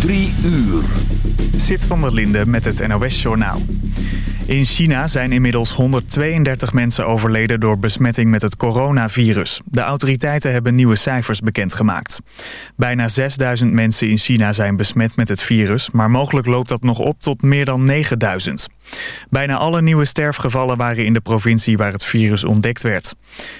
Drie uur. Zit van der Linde met het NOS-journaal. In China zijn inmiddels 132 mensen overleden door besmetting met het coronavirus. De autoriteiten hebben nieuwe cijfers bekendgemaakt. Bijna 6000 mensen in China zijn besmet met het virus... maar mogelijk loopt dat nog op tot meer dan 9000. Bijna alle nieuwe sterfgevallen waren in de provincie waar het virus ontdekt werd.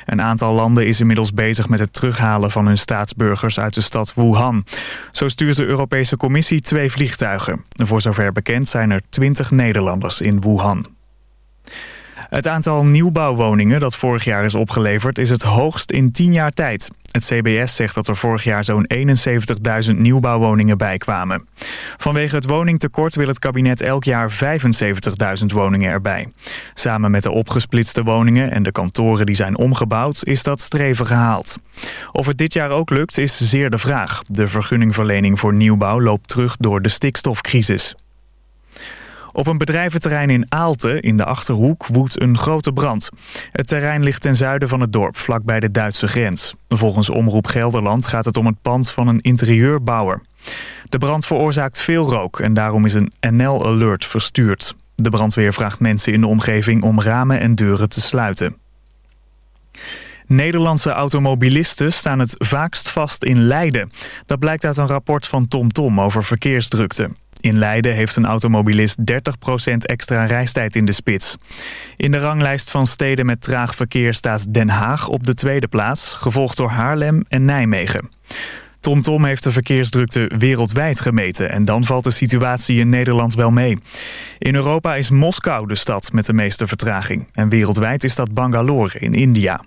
Een aantal landen is inmiddels bezig met het terughalen van hun staatsburgers uit de stad Wuhan. Zo stuurt de Europese Commissie twee vliegtuigen. Voor zover bekend zijn er 20 Nederlanders in Wuhan. Het aantal nieuwbouwwoningen dat vorig jaar is opgeleverd is het hoogst in 10 jaar tijd. Het CBS zegt dat er vorig jaar zo'n 71.000 nieuwbouwwoningen bijkwamen. Vanwege het woningtekort wil het kabinet elk jaar 75.000 woningen erbij. Samen met de opgesplitste woningen en de kantoren die zijn omgebouwd is dat streven gehaald. Of het dit jaar ook lukt is zeer de vraag. De vergunningverlening voor nieuwbouw loopt terug door de stikstofcrisis. Op een bedrijventerrein in Aalten, in de Achterhoek, woedt een grote brand. Het terrein ligt ten zuiden van het dorp, vlakbij de Duitse grens. Volgens Omroep Gelderland gaat het om het pand van een interieurbouwer. De brand veroorzaakt veel rook en daarom is een NL-alert verstuurd. De brandweer vraagt mensen in de omgeving om ramen en deuren te sluiten. Nederlandse automobilisten staan het vaakst vast in Leiden. Dat blijkt uit een rapport van TomTom Tom over verkeersdrukte. In Leiden heeft een automobilist 30% extra reistijd in de spits. In de ranglijst van steden met traag verkeer staat Den Haag op de tweede plaats... gevolgd door Haarlem en Nijmegen. TomTom Tom heeft de verkeersdrukte wereldwijd gemeten... en dan valt de situatie in Nederland wel mee. In Europa is Moskou de stad met de meeste vertraging... en wereldwijd is dat Bangalore in India.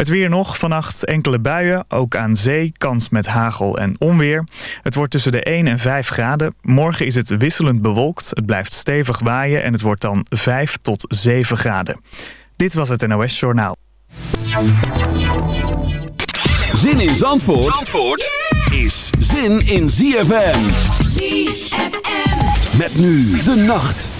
Het weer nog, vannacht enkele buien, ook aan zee, kans met hagel en onweer. Het wordt tussen de 1 en 5 graden. Morgen is het wisselend bewolkt, het blijft stevig waaien en het wordt dan 5 tot 7 graden. Dit was het NOS Journaal. Zin in Zandvoort, Zandvoort is zin in ZFM. ZFM. Met nu de nacht.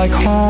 like home.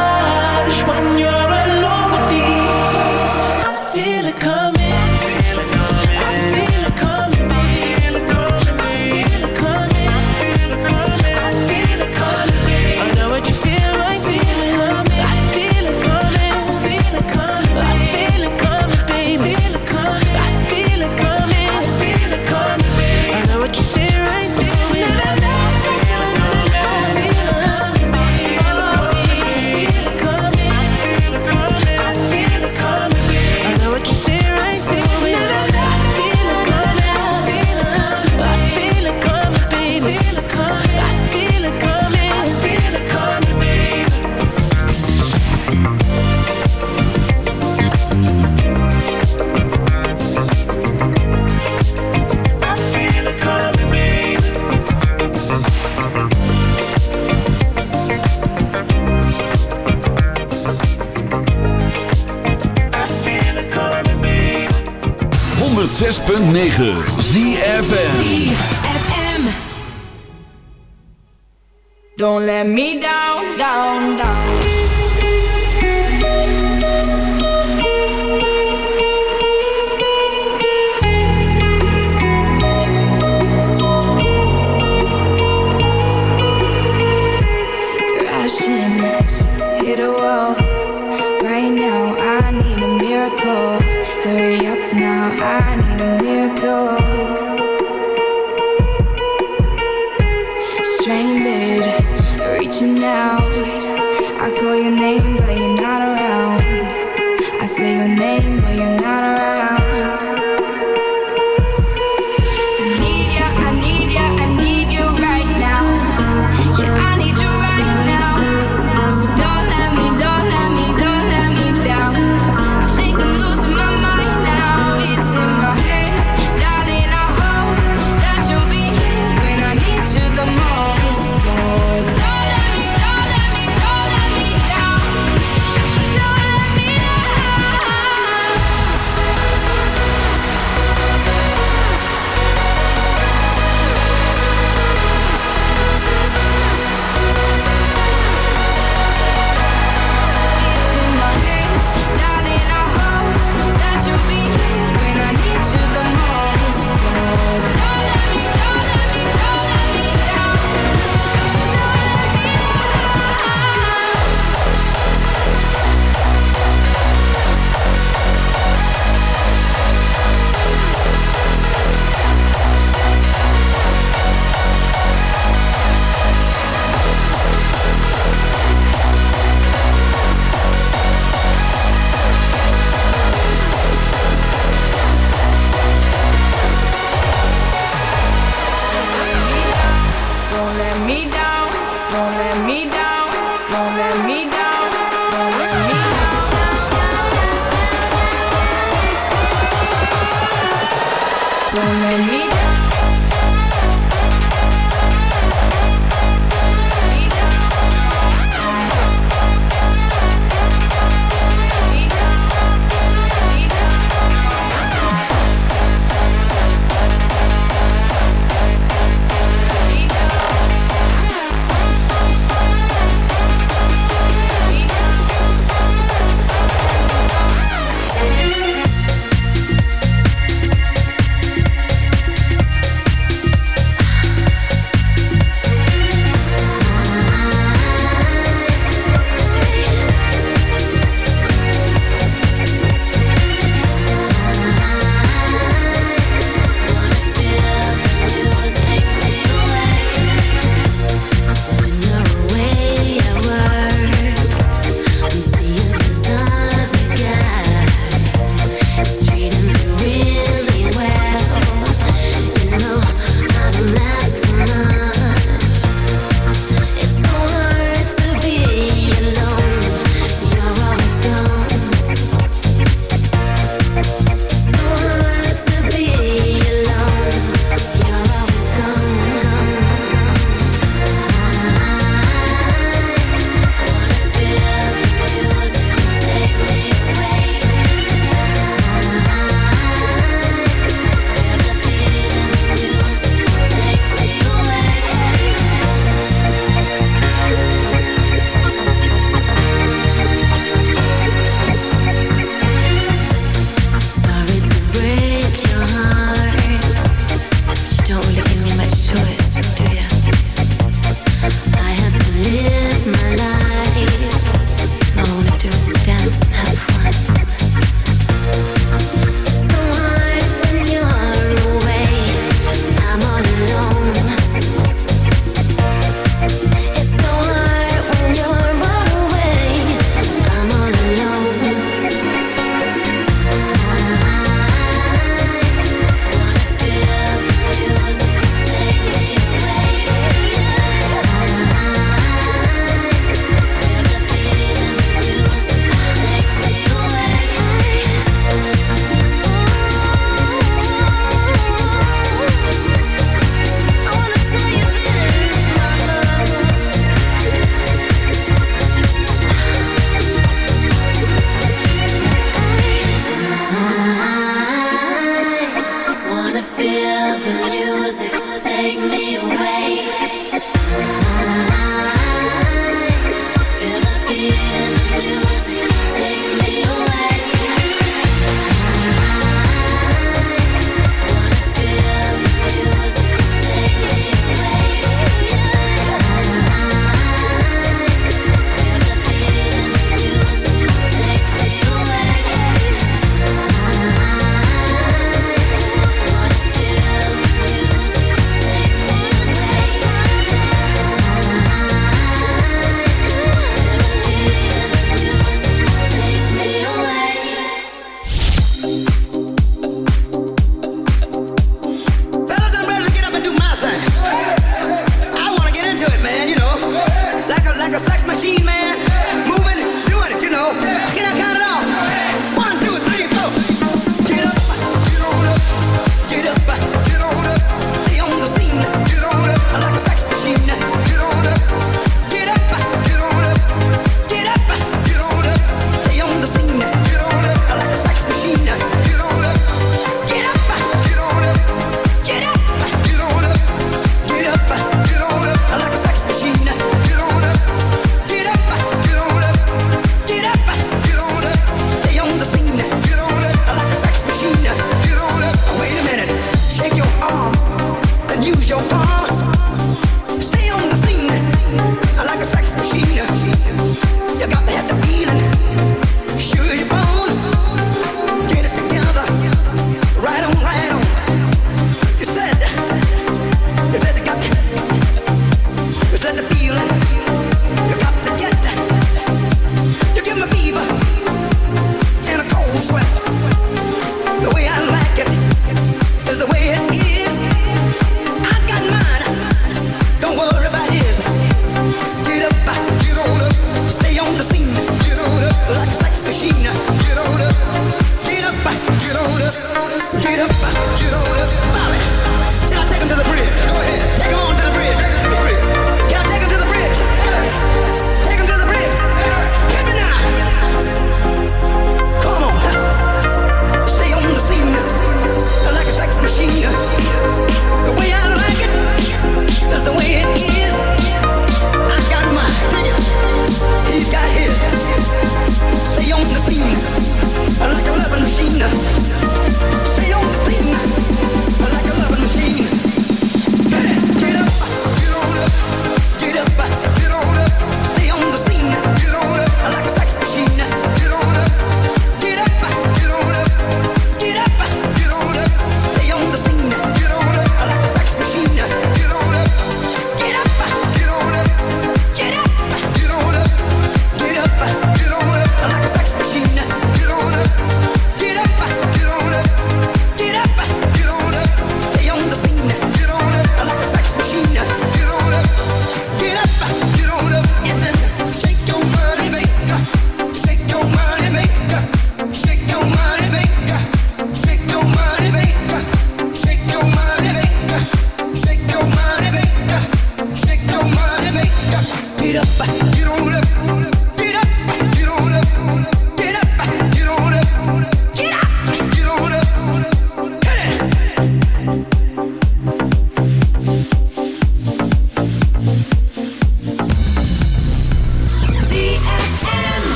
9. name, but you're not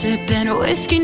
sipping whiskey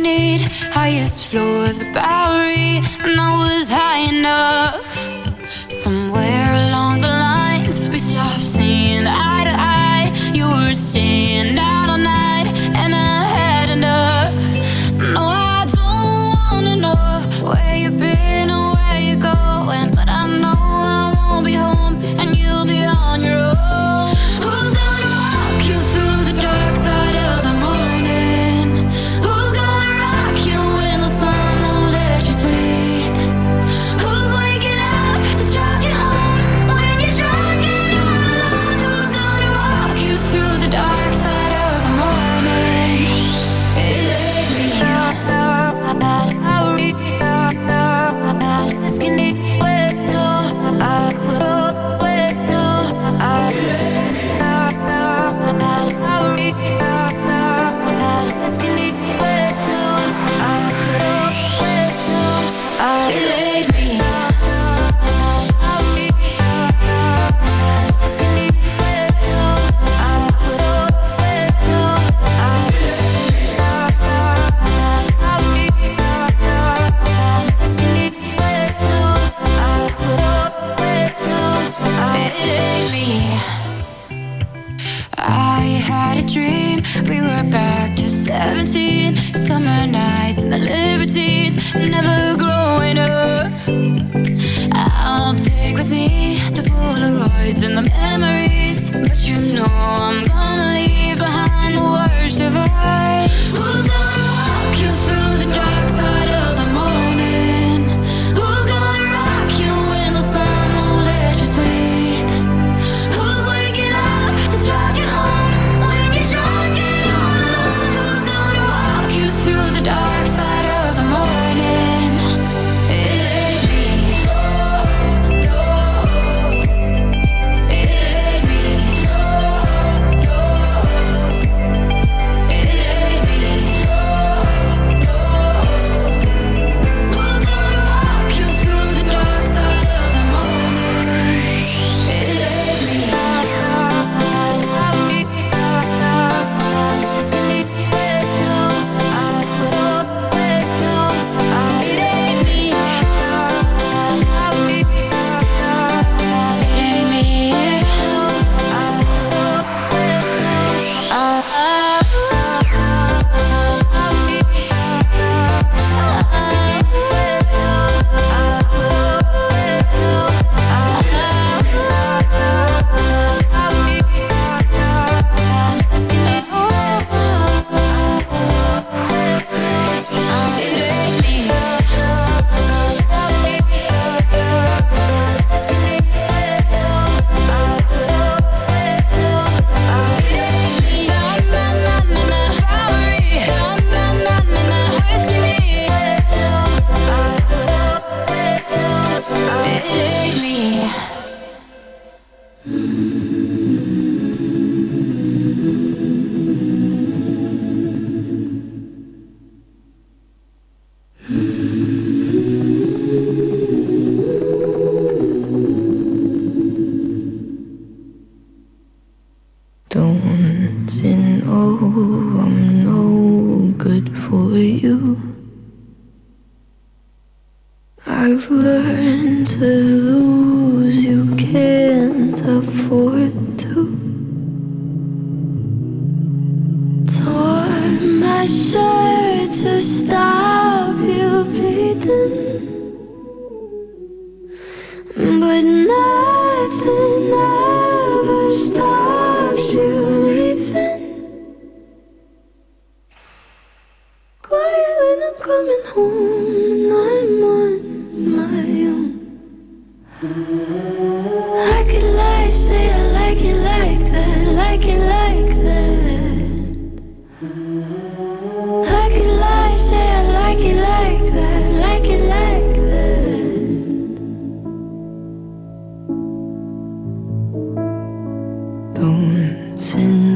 动情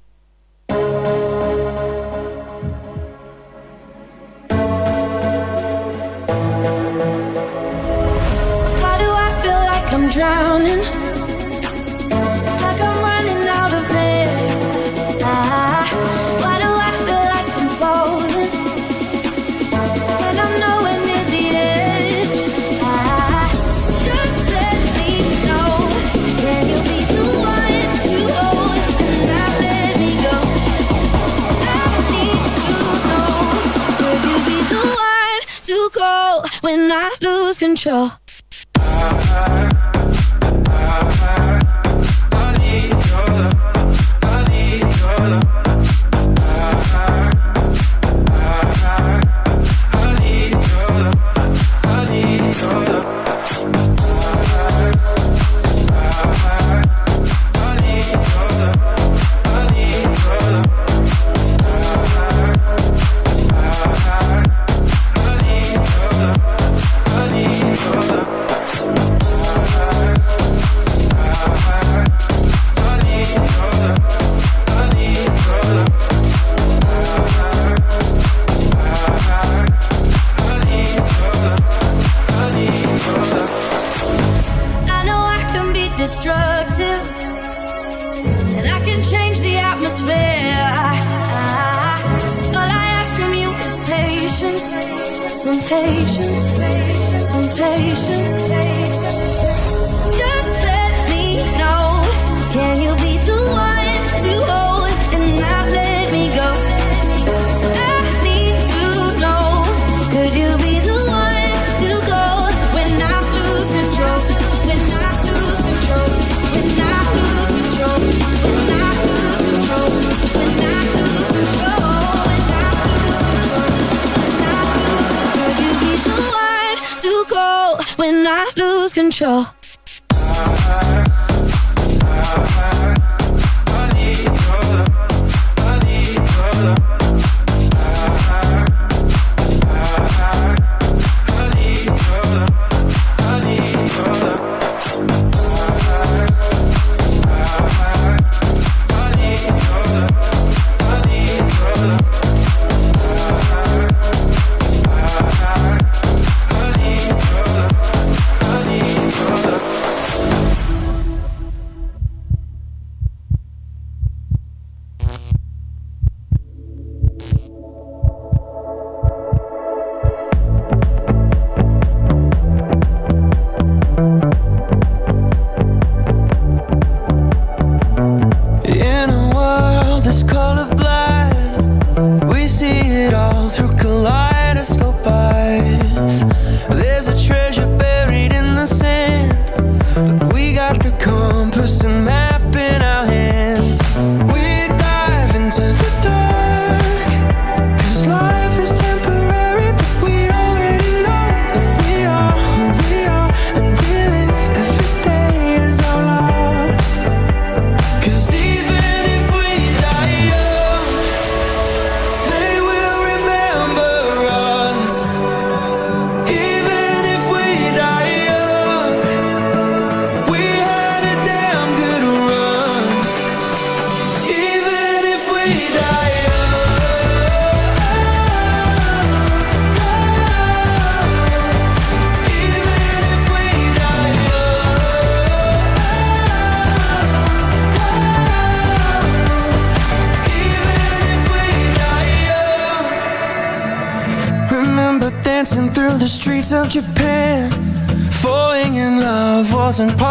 Sure. destructive, and I can change the atmosphere. All I ask from you is patience, some patience, some patience. control. thousand parts.